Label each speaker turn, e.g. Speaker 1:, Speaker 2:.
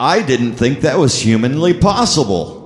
Speaker 1: I didn't think that was humanly possible.